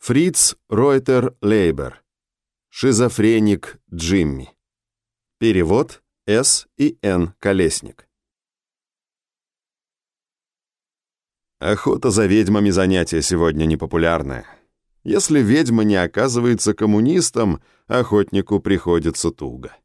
Фриц Ройтер Лейбер. Шизофреник Джимми. Перевод С. и Н. Колесник. Охота за ведьмами занятие сегодня непопулярное. Если ведьма не оказывается коммунистом, охотнику приходится туго.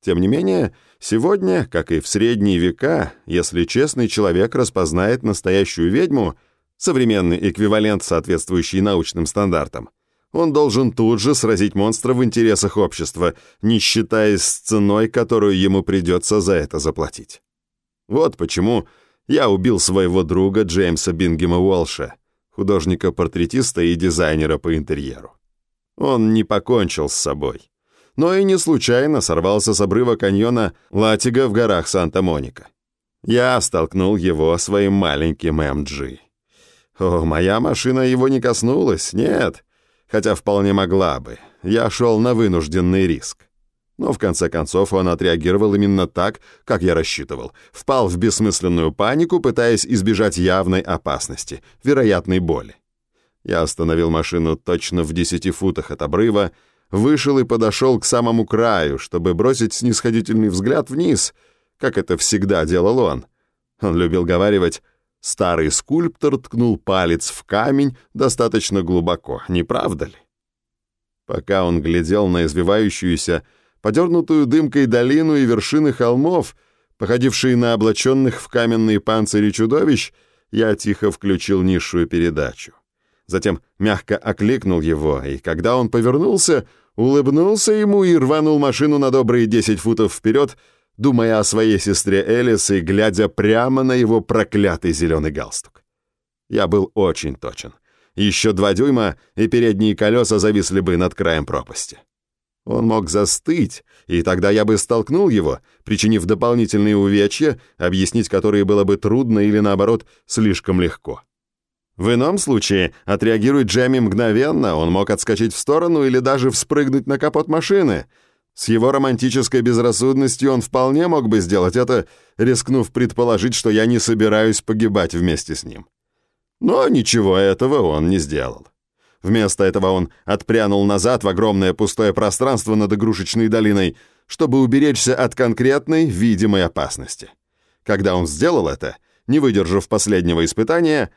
Тем не менее, сегодня, как и в средние века, если честный человек распознает настоящую ведьму, современный эквивалент, соответствующий научным стандартам, он должен тут же сразить монстра в интересах общества, не считаясь с ценой, которую ему придется за это заплатить. Вот почему я убил своего друга Джеймса Бингема Уолша, художника-портретиста и дизайнера по интерьеру. Он не покончил с собой, но и не случайно сорвался с обрыва каньона Латига в горах Санта-Моника. Я столкнул его своим маленьким МГ. О, моя машина его не коснулась, нет, хотя вполне могла бы. Я шел на вынужденный риск. Но в конце концов он отреагировал именно так, как я рассчитывал. Впал в бессмысленную панику, пытаясь избежать явной опасности, вероятной боли. Я остановил машину точно в десяти футах от обрыва, вышел и подошел к самому краю, чтобы бросить снисходительный взгляд вниз, как это всегда делал он. Он любил говаривать Старый скульптор ткнул палец в камень достаточно глубоко, не правда ли? Пока он глядел на извивающуюся, подернутую дымкой долину и вершины холмов, походившие на облаченных в каменные панцири чудовищ, я тихо включил низшую передачу. Затем мягко окликнул его, и когда он повернулся, улыбнулся ему и рванул машину на добрые десять футов вперед, думая о своей сестре Элис и глядя прямо на его проклятый зеленый галстук. Я был очень точен. Еще два дюйма, и передние колеса зависли бы над краем пропасти. Он мог застыть, и тогда я бы столкнул его, причинив дополнительные увечья, объяснить которые было бы трудно или, наоборот, слишком легко. В ином случае, отреагирует Джемми мгновенно, он мог отскочить в сторону или даже вспрыгнуть на капот машины — с его романтической безрассудностью он вполне мог бы сделать это, рискнув предположить, что я не собираюсь погибать вместе с ним. Но ничего этого он не сделал. Вместо этого он отпрянул назад в огромное пустое пространство над игрушечной долиной, чтобы уберечься от конкретной видимой опасности. Когда он сделал это, не выдержав последнего испытания,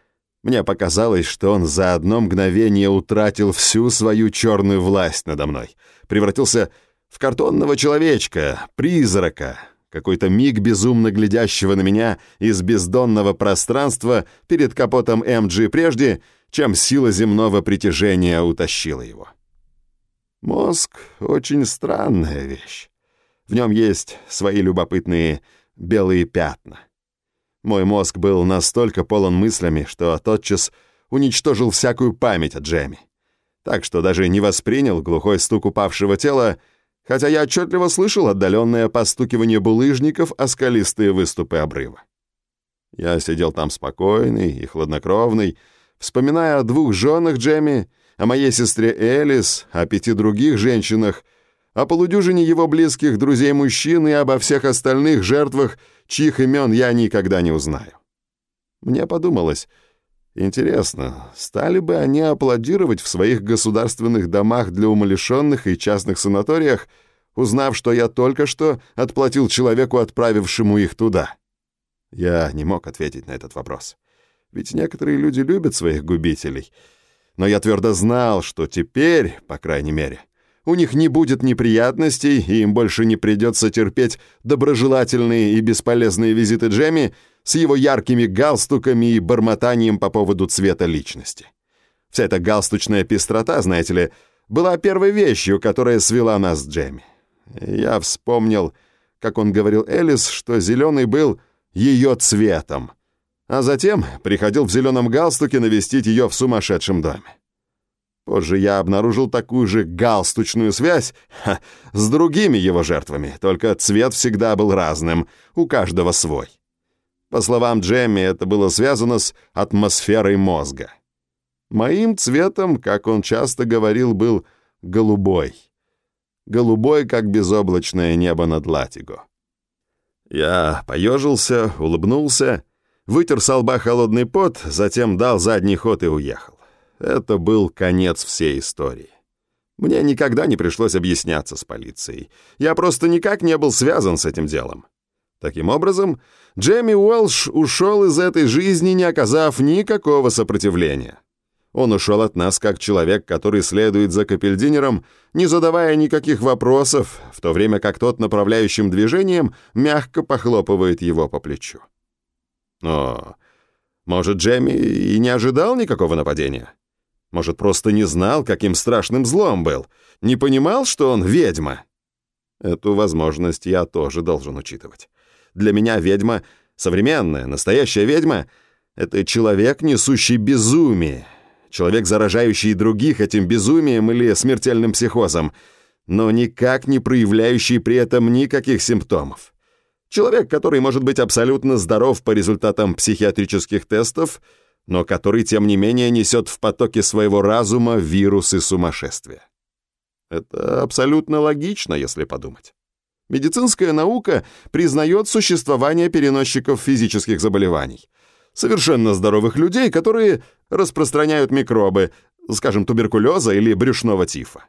мне показалось, что он за одно мгновение утратил всю свою черную власть надо мной, превратился в картонного человечка, призрака, какой-то миг безумно глядящего на меня из бездонного пространства перед капотом МГ прежде, чем сила земного притяжения утащила его. Мозг — очень странная вещь. В нем есть свои любопытные белые пятна. Мой мозг был настолько полон мыслями, что тотчас уничтожил всякую память о Джемми. Так что даже не воспринял глухой стук упавшего тела хотя я отчетливо слышал отдаленное постукивание булыжников о скалистые выступы обрыва. Я сидел там спокойный и хладнокровный, вспоминая о двух женах Джемми, о моей сестре Элис, о пяти других женщинах, о полудюжине его близких друзей-мужчин и обо всех остальных жертвах, чьих имен я никогда не узнаю. Мне подумалось, интересно, стали бы они аплодировать в своих государственных домах для умалишенных и частных санаториях, узнав, что я только что отплатил человеку, отправившему их туда? Я не мог ответить на этот вопрос. Ведь некоторые люди любят своих губителей. Но я твердо знал, что теперь, по крайней мере, у них не будет неприятностей, и им больше не придется терпеть доброжелательные и бесполезные визиты Джемми с его яркими галстуками и бормотанием по поводу цвета личности. Вся эта галстучная пестрота, знаете ли, была первой вещью, которая свела нас с Джемми. Я вспомнил, как он говорил Элис, что зеленый был ее цветом, а затем приходил в зеленом галстуке навестить ее в сумасшедшем доме. Позже я обнаружил такую же галстучную связь ха, с другими его жертвами, только цвет всегда был разным, у каждого свой. По словам Джемми, это было связано с атмосферой мозга. Моим цветом, как он часто говорил, был голубой голубой, как безоблачное небо над Латиго. Я поежился, улыбнулся, вытер с лба холодный пот, затем дал задний ход и уехал. это был конец всей истории. Мне никогда не пришлось объясняться с полицией. Я просто никак не был связан с этим делом. Таким образом, Джемми Уэлш ушел из этой жизни, не оказав никакого сопротивления. Он ушел от нас как человек, который следует за Капельдинером, не задавая никаких вопросов, в то время как тот направляющим движением мягко похлопывает его по плечу. Но, может, Джемми и не ожидал никакого нападения? Может, просто не знал, каким страшным злом был? Не понимал, что он ведьма? Эту возможность я тоже должен учитывать. Для меня ведьма, современная, настоящая ведьма — это человек, несущий безумие, человек, заражающий других этим безумием или смертельным психозом, но никак не проявляющий при этом никаких симптомов. Человек, который может быть абсолютно здоров по результатам психиатрических тестов, но который, тем не менее, несет в потоке своего разума вирусы сумасшествия. Это абсолютно логично, если подумать. Медицинская наука признает существование переносчиков физических заболеваний. Совершенно здоровых людей, которые распространяют микробы, скажем, туберкулеза или брюшного тифа.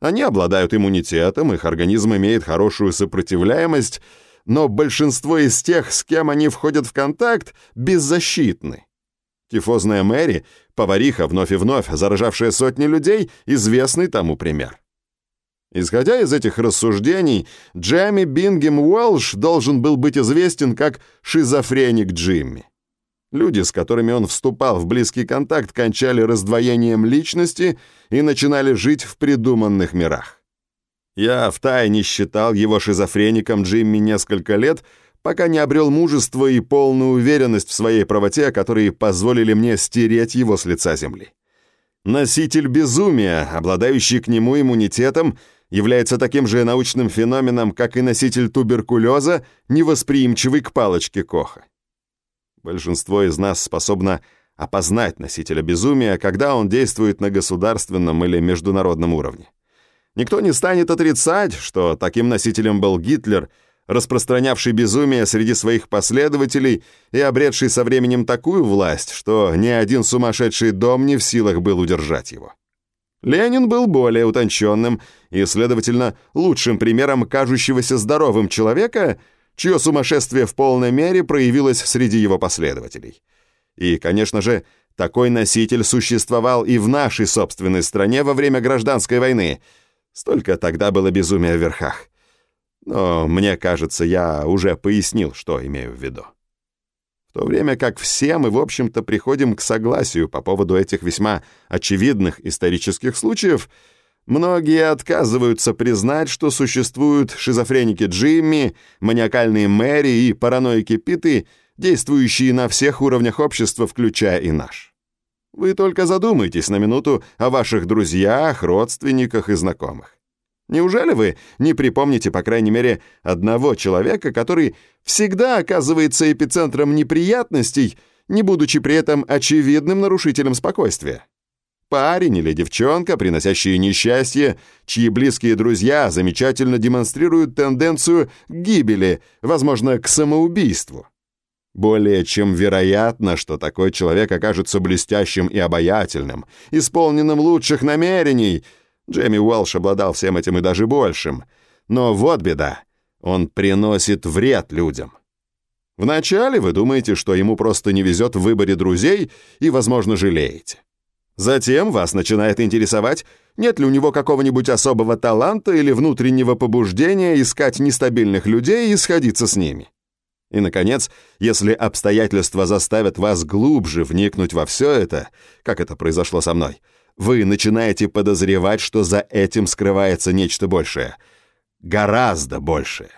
Они обладают иммунитетом, их организм имеет хорошую сопротивляемость, но большинство из тех, с кем они входят в контакт, беззащитны. Тифозная Мэри, повариха, вновь и вновь заражавшая сотни людей, известный тому пример. Исходя из этих рассуждений, Джемми Бингем Уэлш должен был быть известен как шизофреник Джимми. Люди, с которыми он вступал в близкий контакт, кончали раздвоением личности и начинали жить в придуманных мирах. Я втайне считал его шизофреником Джимми несколько лет, пока не обрел мужество и полную уверенность в своей правоте, которые позволили мне стереть его с лица земли. Носитель безумия, обладающий к нему иммунитетом, является таким же научным феноменом, как и носитель туберкулеза, невосприимчивый к палочке Коха. Большинство из нас способно опознать носителя безумия, когда он действует на государственном или международном уровне. Никто не станет отрицать, что таким носителем был Гитлер, распространявший безумие среди своих последователей и обретший со временем такую власть, что ни один сумасшедший дом не в силах был удержать его. Ленин был более утонченным и, следовательно, лучшим примером кажущегося здоровым человека, чье сумасшествие в полной мере проявилось среди его последователей. И, конечно же, такой носитель существовал и в нашей собственной стране во время гражданской войны. Столько тогда было безумия в верхах. Но мне кажется, я уже пояснил, что имею в виду. В то время как все мы, в общем-то, приходим к согласию по поводу этих весьма очевидных исторических случаев, многие отказываются признать, что существуют шизофреники Джимми, маниакальные Мэри и параноики Питы, действующие на всех уровнях общества, включая и наш. Вы только задумайтесь на минуту о ваших друзьях, родственниках и знакомых. Неужели вы не припомните, по крайней мере, одного человека, который всегда оказывается эпицентром неприятностей, не будучи при этом очевидным нарушителем спокойствия? Парень или девчонка, приносящие несчастье, чьи близкие друзья замечательно демонстрируют тенденцию к гибели, возможно, к самоубийству. Более чем вероятно, что такой человек окажется блестящим и обаятельным, исполненным лучших намерений — Джейми Уэлш обладал всем этим и даже большим. Но вот беда. Он приносит вред людям. Вначале вы думаете, что ему просто не везет в выборе друзей и, возможно, жалеете. Затем вас начинает интересовать, нет ли у него какого-нибудь особого таланта или внутреннего побуждения искать нестабильных людей и сходиться с ними. И, наконец, если обстоятельства заставят вас глубже вникнуть во все это, как это произошло со мной, вы начинаете подозревать, что за этим скрывается нечто большее. Гораздо большее.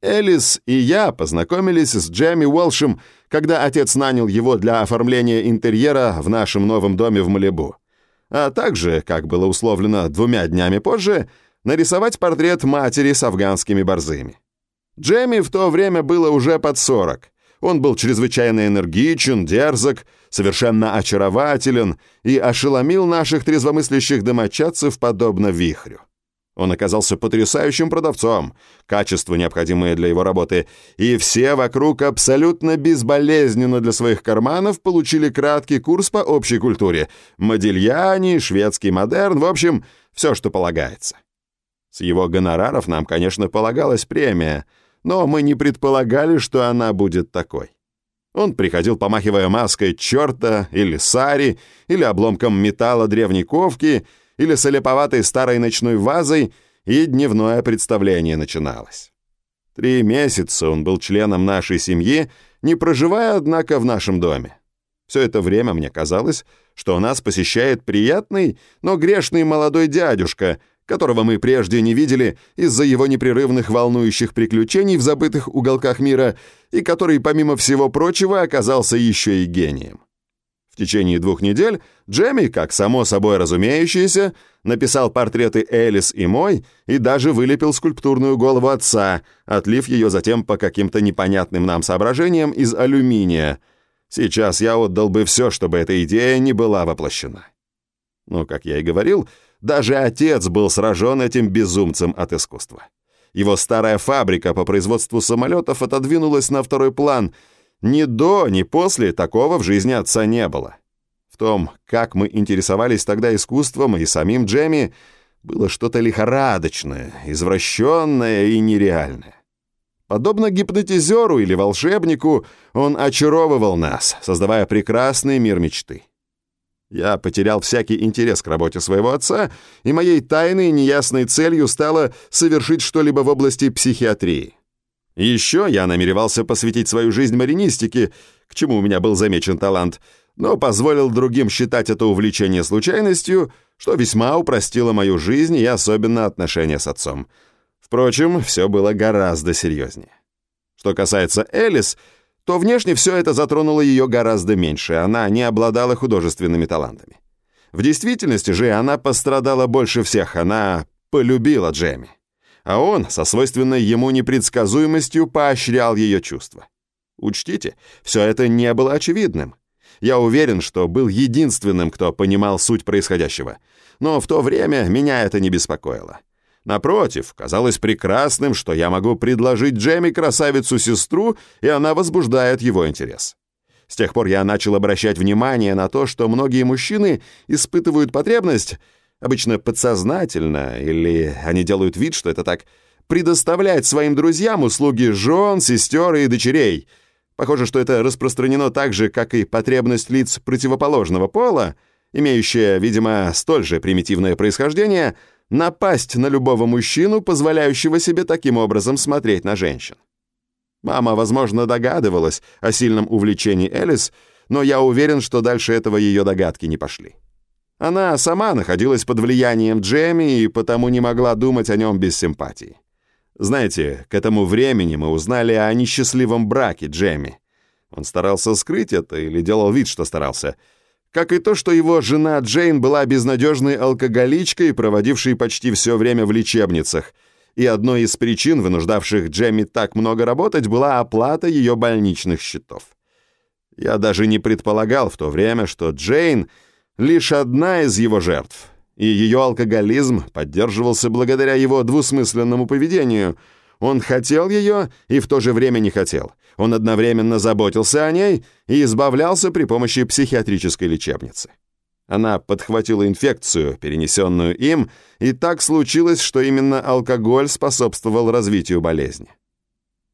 Элис и я познакомились с Джейми Уолшем, когда отец нанял его для оформления интерьера в нашем новом доме в Малибу. А также, как было условлено двумя днями позже, нарисовать портрет матери с афганскими борзыми. Джейми в то время было уже под 40, он был чрезвычайно энергичен, дерзок, совершенно очарователен и ошеломил наших трезвомыслящих домочадцев подобно вихрю. Он оказался потрясающим продавцом, качество, необходимое для его работы, и все вокруг абсолютно безболезненно для своих карманов получили краткий курс по общей культуре. Модильяне, шведский модерн, в общем, все, что полагается. С его гонораров нам, конечно, полагалась премия, но мы не предполагали, что она будет такой. Он приходил, помахивая маской черта или сари, или обломком металла древней ковки — или с олеповатой старой ночной вазой, и дневное представление начиналось. Три месяца он был членом нашей семьи, не проживая, однако, в нашем доме. Все это время мне казалось, что нас посещает приятный, но грешный молодой дядюшка, которого мы прежде не видели из-за его непрерывных волнующих приключений в забытых уголках мира и который, помимо всего прочего, оказался еще и гением. В течение двух недель Джемми, как само собой разумеющееся, написал портреты Элис и мой и даже вылепил скульптурную голову отца, отлив ее затем по каким-то непонятным нам соображениям из алюминия. Сейчас я отдал бы все, чтобы эта идея не была воплощена. Но, как я и говорил, даже отец был сражен этим безумцем от искусства. Его старая фабрика по производству самолетов отодвинулась на второй план — ни до, ни после такого в жизни отца не было. В том, как мы интересовались тогда искусством и самим Джемми, было что-то лихорадочное, извращенное и нереальное. Подобно гипнотизеру или волшебнику, он очаровывал нас, создавая прекрасный мир мечты. Я потерял всякий интерес к работе своего отца, и моей тайной неясной целью стало совершить что-либо в области психиатрии. Еще я намеревался посвятить свою жизнь маринистике, к чему у меня был замечен талант, но позволил другим считать это увлечение случайностью, что весьма упростило мою жизнь и особенно отношения с отцом. Впрочем, все было гораздо серьезнее. Что касается Элис, то внешне все это затронуло ее гораздо меньше, она не обладала художественными талантами. В действительности же она пострадала больше всех, она полюбила Джемми а он со свойственной ему непредсказуемостью поощрял ее чувства. Учтите, все это не было очевидным. Я уверен, что был единственным, кто понимал суть происходящего. Но в то время меня это не беспокоило. Напротив, казалось прекрасным, что я могу предложить Джемми красавицу-сестру, и она возбуждает его интерес. С тех пор я начал обращать внимание на то, что многие мужчины испытывают потребность обычно подсознательно, или они делают вид, что это так, предоставлять своим друзьям услуги жен, сестер и дочерей. Похоже, что это распространено так же, как и потребность лиц противоположного пола, имеющая, видимо, столь же примитивное происхождение, напасть на любого мужчину, позволяющего себе таким образом смотреть на женщин. Мама, возможно, догадывалась о сильном увлечении Элис, но я уверен, что дальше этого ее догадки не пошли. Она сама находилась под влиянием Джемми и потому не могла думать о нем без симпатии. Знаете, к этому времени мы узнали о несчастливом браке Джемми. Он старался скрыть это или делал вид, что старался. Как и то, что его жена Джейн была безнадежной алкоголичкой, проводившей почти все время в лечебницах. И одной из причин, вынуждавших Джемми так много работать, была оплата ее больничных счетов. Я даже не предполагал в то время, что Джейн — лишь одна из его жертв, и ее алкоголизм поддерживался благодаря его двусмысленному поведению. Он хотел ее и в то же время не хотел. Он одновременно заботился о ней и избавлялся при помощи психиатрической лечебницы. Она подхватила инфекцию, перенесенную им, и так случилось, что именно алкоголь способствовал развитию болезни.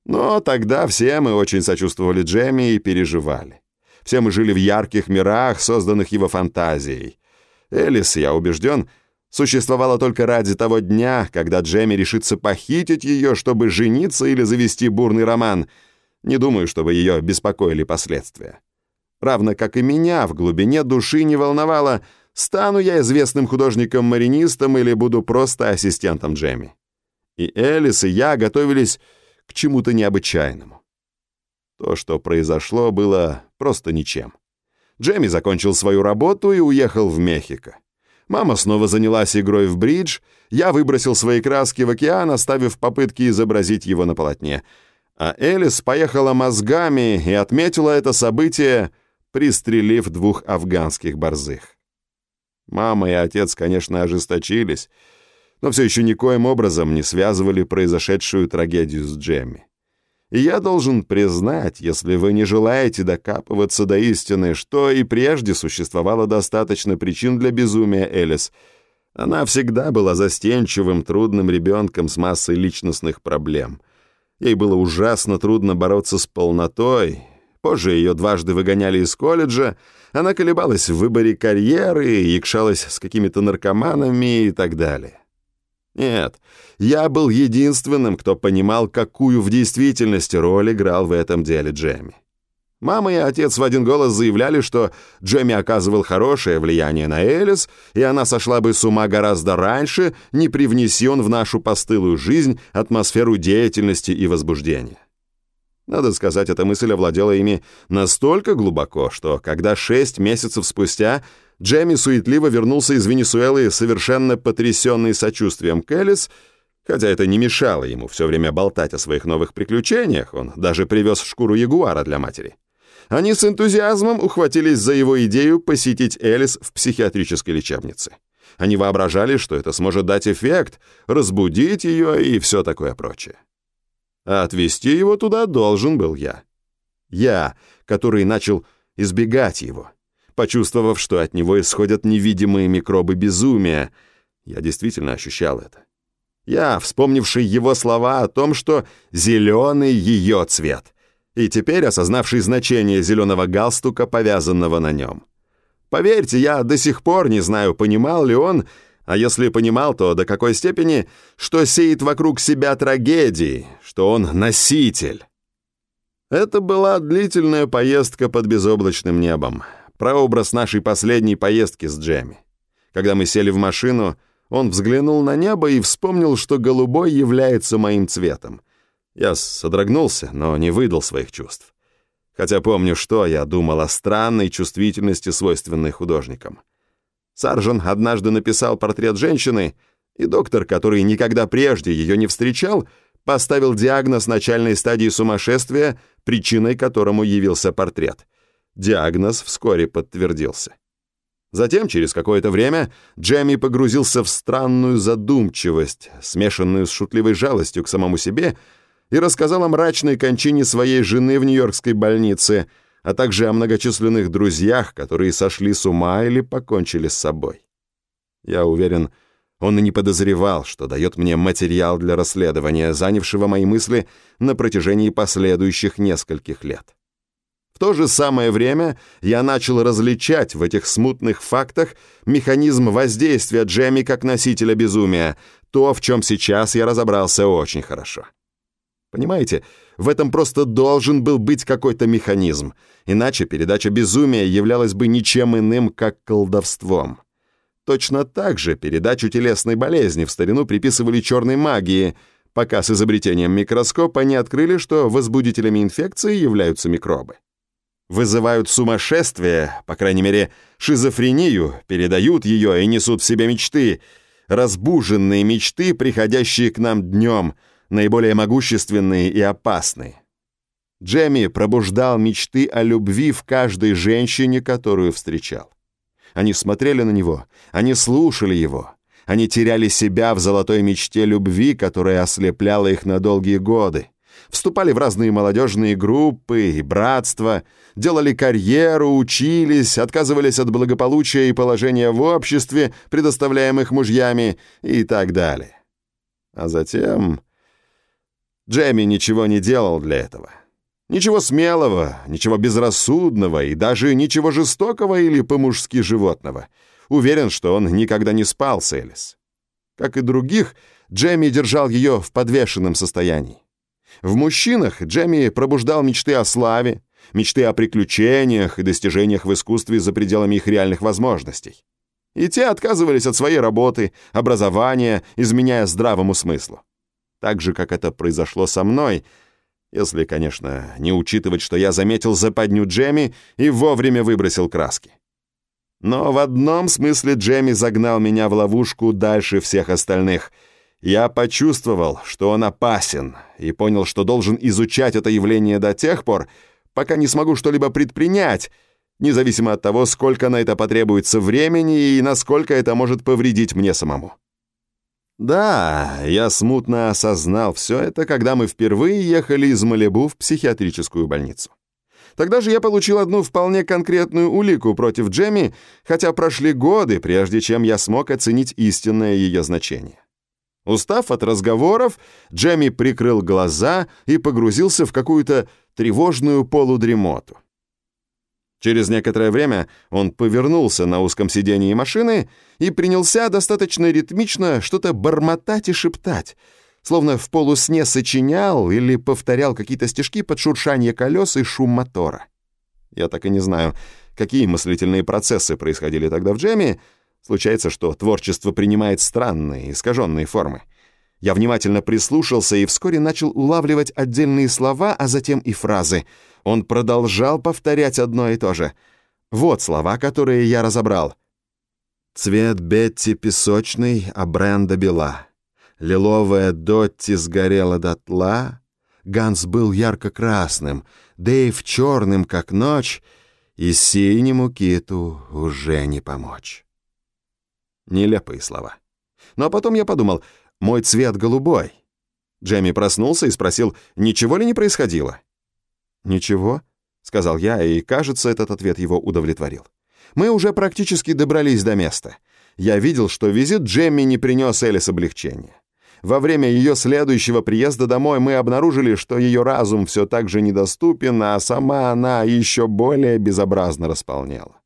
Но тогда все мы очень сочувствовали Джемми и переживали. Все мы жили в ярких мирах, созданных его фантазией. Элис, я убежден, существовала только ради того дня, когда Джемми решится похитить ее, чтобы жениться или завести бурный роман. Не думаю, чтобы ее беспокоили последствия. Равно как и меня в глубине души не волновало, стану я известным художником-маринистом или буду просто ассистентом Джемми. И Элис, и я готовились к чему-то необычайному. То, что произошло, было просто ничем. Джемми закончил свою работу и уехал в Мехико. Мама снова занялась игрой в бридж, я выбросил свои краски в океан, оставив попытки изобразить его на полотне. А Элис поехала мозгами и отметила это событие, пристрелив двух афганских борзых. Мама и отец, конечно, ожесточились, но все еще никоим образом не связывали произошедшую трагедию с Джемми. И я должен признать, если вы не желаете докапываться до истины, что и прежде существовало достаточно причин для безумия Элис. Она всегда была застенчивым, трудным ребенком с массой личностных проблем. Ей было ужасно трудно бороться с полнотой. Позже ее дважды выгоняли из колледжа. Она колебалась в выборе карьеры, якшалась с какими-то наркоманами и так далее. Нет, я был единственным, кто понимал, какую в действительности роль играл в этом деле Джемми. Мама и отец в один голос заявляли, что Джемми оказывал хорошее влияние на Элис, и она сошла бы с ума гораздо раньше, не привнеси он в нашу постылую жизнь атмосферу деятельности и возбуждения. Надо сказать, эта мысль овладела ими настолько глубоко, что когда шесть месяцев спустя Джемми суетливо вернулся из Венесуэлы, совершенно потрясенный сочувствием к хотя это не мешало ему все время болтать о своих новых приключениях, он даже привез шкуру ягуара для матери. Они с энтузиазмом ухватились за его идею посетить Элис в психиатрической лечебнице. Они воображали, что это сможет дать эффект, разбудить ее и все такое прочее. А отвезти его туда должен был я. Я, который начал избегать его, почувствовав, что от него исходят невидимые микробы безумия. Я действительно ощущал это. Я, вспомнивший его слова о том, что зеленый ее цвет, и теперь осознавший значение зеленого галстука, повязанного на нем. Поверьте, я до сих пор не знаю, понимал ли он, а если понимал, то до какой степени, что сеет вокруг себя трагедии, что он носитель. Это была длительная поездка под безоблачным небом прообраз нашей последней поездки с Джемми. Когда мы сели в машину, он взглянул на небо и вспомнил, что голубой является моим цветом. Я содрогнулся, но не выдал своих чувств. Хотя помню, что я думал о странной чувствительности, свойственной художникам. Саржан однажды написал портрет женщины, и доктор, который никогда прежде ее не встречал, поставил диагноз начальной стадии сумасшествия, причиной которому явился портрет — Диагноз вскоре подтвердился. Затем, через какое-то время, Джемми погрузился в странную задумчивость, смешанную с шутливой жалостью к самому себе, и рассказал о мрачной кончине своей жены в Нью-Йоркской больнице, а также о многочисленных друзьях, которые сошли с ума или покончили с собой. Я уверен, он и не подозревал, что дает мне материал для расследования, занявшего мои мысли на протяжении последующих нескольких лет. В то же самое время я начал различать в этих смутных фактах механизм воздействия Джемми как носителя безумия, то, в чем сейчас я разобрался очень хорошо. Понимаете, в этом просто должен был быть какой-то механизм, иначе передача безумия являлась бы ничем иным, как колдовством. Точно так же передачу телесной болезни в старину приписывали черной магии, пока с изобретением микроскопа не открыли, что возбудителями инфекции являются микробы вызывают сумасшествие, по крайней мере, шизофрению, передают ее и несут в себе мечты, разбуженные мечты, приходящие к нам днем, наиболее могущественные и опасные. Джемми пробуждал мечты о любви в каждой женщине, которую встречал. Они смотрели на него, они слушали его, они теряли себя в золотой мечте любви, которая ослепляла их на долгие годы вступали в разные молодежные группы и братства, делали карьеру, учились, отказывались от благополучия и положения в обществе, предоставляемых мужьями и так далее. А затем Джемми ничего не делал для этого. Ничего смелого, ничего безрассудного и даже ничего жестокого или по-мужски животного. Уверен, что он никогда не спал с Элис. Как и других, Джемми держал ее в подвешенном состоянии. В мужчинах Джемми пробуждал мечты о славе, мечты о приключениях и достижениях в искусстве за пределами их реальных возможностей. И те отказывались от своей работы, образования, изменяя здравому смыслу. Так же, как это произошло со мной, если, конечно, не учитывать, что я заметил западню Джемми и вовремя выбросил краски. Но в одном смысле Джемми загнал меня в ловушку дальше всех остальных — я почувствовал, что он опасен, и понял, что должен изучать это явление до тех пор, пока не смогу что-либо предпринять, независимо от того, сколько на это потребуется времени и насколько это может повредить мне самому. Да, я смутно осознал все это, когда мы впервые ехали из Малибу в психиатрическую больницу. Тогда же я получил одну вполне конкретную улику против Джемми, хотя прошли годы, прежде чем я смог оценить истинное ее значение. Устав от разговоров, Джемми прикрыл глаза и погрузился в какую-то тревожную полудремоту. Через некоторое время он повернулся на узком сидении машины и принялся достаточно ритмично что-то бормотать и шептать, словно в полусне сочинял или повторял какие-то стишки под шуршание колес и шум мотора. Я так и не знаю, какие мыслительные процессы происходили тогда в Джеме. Случается, что творчество принимает странные, искаженные формы. Я внимательно прислушался и вскоре начал улавливать отдельные слова, а затем и фразы — он продолжал повторять одно и то же. Вот слова, которые я разобрал. «Цвет Бетти песочный, а бренда бела. Лиловая Дотти сгорела дотла. Ганс был ярко-красным, Дэйв черным, как ночь, и синему киту уже не помочь». Нелепые слова. Но потом я подумал, мой цвет голубой. Джемми проснулся и спросил, ничего ли не происходило. «Ничего», — сказал я, и, кажется, этот ответ его удовлетворил. «Мы уже практически добрались до места. Я видел, что визит Джемми не принес Элис облегчения. Во время ее следующего приезда домой мы обнаружили, что ее разум все так же недоступен, а сама она еще более безобразно располнела.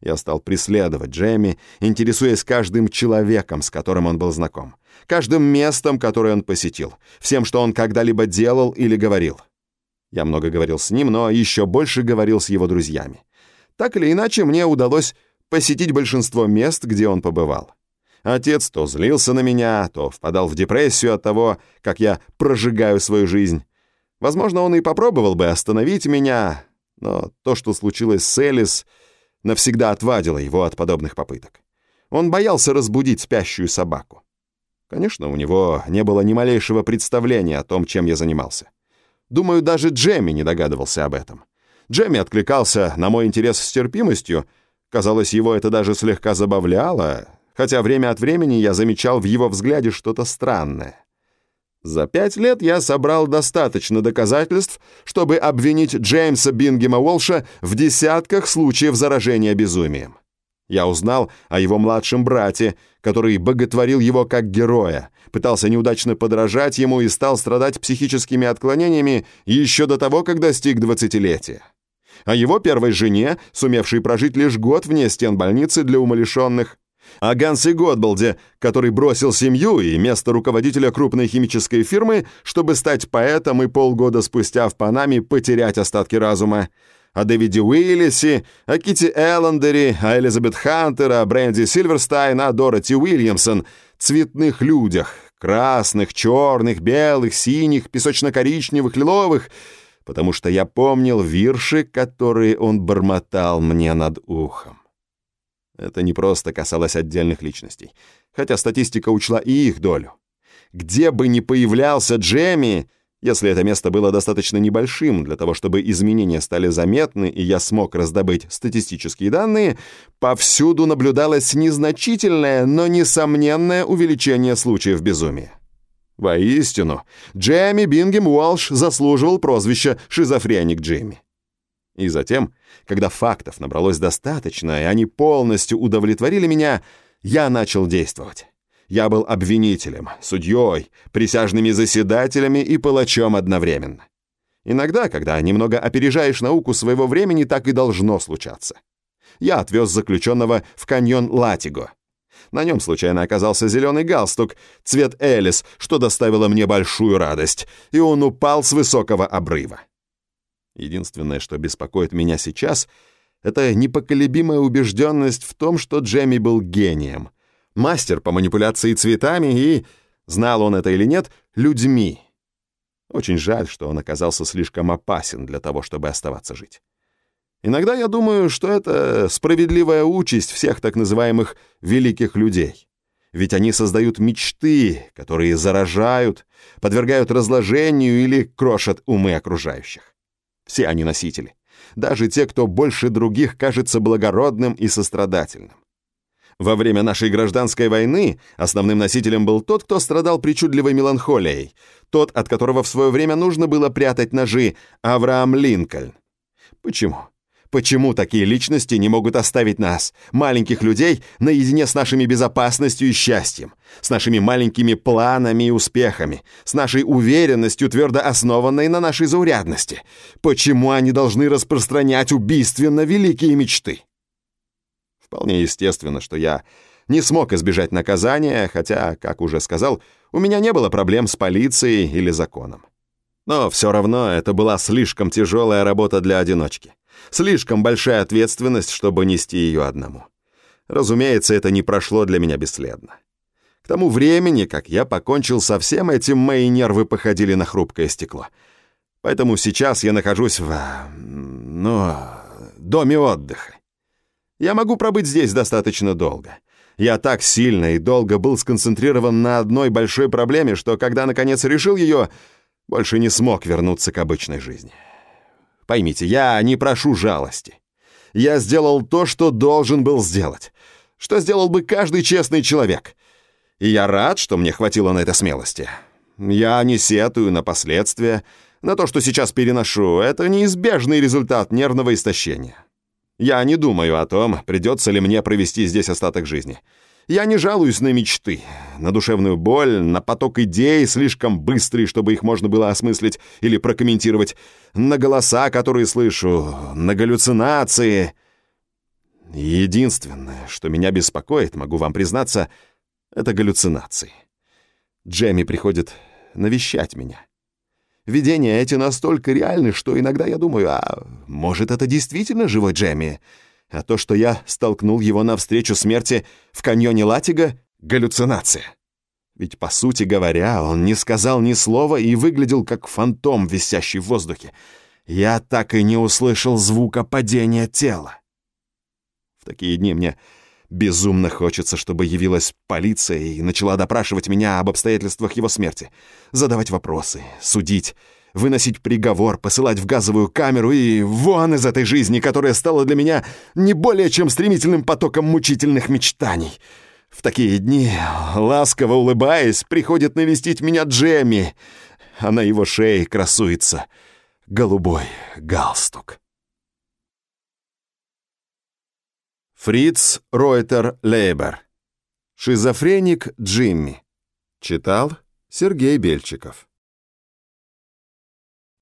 Я стал преследовать Джемми, интересуясь каждым человеком, с которым он был знаком, каждым местом, которое он посетил, всем, что он когда-либо делал или говорил. Я много говорил с ним, но еще больше говорил с его друзьями. Так или иначе, мне удалось посетить большинство мест, где он побывал. Отец то злился на меня, то впадал в депрессию от того, как я прожигаю свою жизнь. Возможно, он и попробовал бы остановить меня, но то, что случилось с Элис, навсегда отвадило его от подобных попыток. Он боялся разбудить спящую собаку. Конечно, у него не было ни малейшего представления о том, чем я занимался. Думаю, даже Джемми не догадывался об этом. Джемми откликался на мой интерес с терпимостью. Казалось, его это даже слегка забавляло, хотя время от времени я замечал в его взгляде что-то странное. За пять лет я собрал достаточно доказательств, чтобы обвинить Джеймса Бингема Уолша в десятках случаев заражения безумием. Я узнал о его младшем брате, который боготворил его как героя, пытался неудачно подражать ему и стал страдать психическими отклонениями еще до того, как достиг двадцатилетия. О его первой жене, сумевшей прожить лишь год вне стен больницы для умалишенных, о Гансе Готболде, который бросил семью и место руководителя крупной химической фирмы, чтобы стать поэтом и полгода спустя в Панаме потерять остатки разума, о Дэвиде Уиллисе, о Кити Эллендере, о Элизабет Хантер, о Бренди Сильверстайн, о Дороти Уильямсон, цветных людях, красных, черных, белых, синих, песочно-коричневых, лиловых, потому что я помнил вирши, которые он бормотал мне над ухом. Это не просто касалось отдельных личностей, хотя статистика учла и их долю. Где бы ни появлялся Джемми, если это место было достаточно небольшим для того, чтобы изменения стали заметны, и я смог раздобыть статистические данные, повсюду наблюдалось незначительное, но несомненное увеличение случаев безумия. Воистину, Джейми Бингем Уолш заслуживал прозвища «шизофреник Джейми». И затем, когда фактов набралось достаточно, и они полностью удовлетворили меня, я начал действовать. Я был обвинителем, судьей, присяжными заседателями и палачом одновременно. Иногда, когда немного опережаешь науку своего времени, так и должно случаться. Я отвез заключенного в каньон Латиго. На нем случайно оказался зеленый галстук, цвет Элис, что доставило мне большую радость, и он упал с высокого обрыва. Единственное, что беспокоит меня сейчас, это непоколебимая убежденность в том, что Джемми был гением — мастер по манипуляции цветами и, знал он это или нет, людьми. Очень жаль, что он оказался слишком опасен для того, чтобы оставаться жить. Иногда я думаю, что это справедливая участь всех так называемых «великих людей». Ведь они создают мечты, которые заражают, подвергают разложению или крошат умы окружающих. Все они носители. Даже те, кто больше других кажется благородным и сострадательным. Во время нашей гражданской войны основным носителем был тот, кто страдал причудливой меланхолией, тот, от которого в свое время нужно было прятать ножи, Авраам Линкольн. Почему? Почему такие личности не могут оставить нас, маленьких людей, наедине с нашими безопасностью и счастьем, с нашими маленькими планами и успехами, с нашей уверенностью, твердо основанной на нашей заурядности? Почему они должны распространять убийственно великие мечты? Вполне естественно, что я не смог избежать наказания, хотя, как уже сказал, у меня не было проблем с полицией или законом. Но все равно это была слишком тяжелая работа для одиночки. Слишком большая ответственность, чтобы нести ее одному. Разумеется, это не прошло для меня бесследно. К тому времени, как я покончил со всем этим, мои нервы походили на хрупкое стекло. Поэтому сейчас я нахожусь в... ну... доме отдыха. Я могу пробыть здесь достаточно долго. Я так сильно и долго был сконцентрирован на одной большой проблеме, что когда наконец решил ее, больше не смог вернуться к обычной жизни. Поймите, я не прошу жалости. Я сделал то, что должен был сделать. Что сделал бы каждый честный человек. И я рад, что мне хватило на это смелости. Я не сетую на последствия, на то, что сейчас переношу. Это неизбежный результат нервного истощения. Я не думаю о том, придется ли мне провести здесь остаток жизни. Я не жалуюсь на мечты, на душевную боль, на поток идей, слишком быстрый, чтобы их можно было осмыслить или прокомментировать, на голоса, которые слышу, на галлюцинации. Единственное, что меня беспокоит, могу вам признаться, это галлюцинации. Джемми приходит навещать меня. Видения эти настолько реальны, что иногда я думаю, а может, это действительно живой Джемми? А то, что я столкнул его навстречу смерти в каньоне Латига — галлюцинация. Ведь, по сути говоря, он не сказал ни слова и выглядел как фантом, висящий в воздухе. Я так и не услышал звука падения тела. В такие дни мне безумно хочется, чтобы явилась полиция и начала допрашивать меня об обстоятельствах его смерти, задавать вопросы, судить — выносить приговор, посылать в газовую камеру и вон из этой жизни, которая стала для меня не более чем стремительным потоком мучительных мечтаний. В такие дни, ласково улыбаясь, приходит навестить меня Джемми, а на его шее красуется голубой галстук. Фриц Ройтер Лейбер. Шизофреник Джимми. Читал Сергей Бельчиков.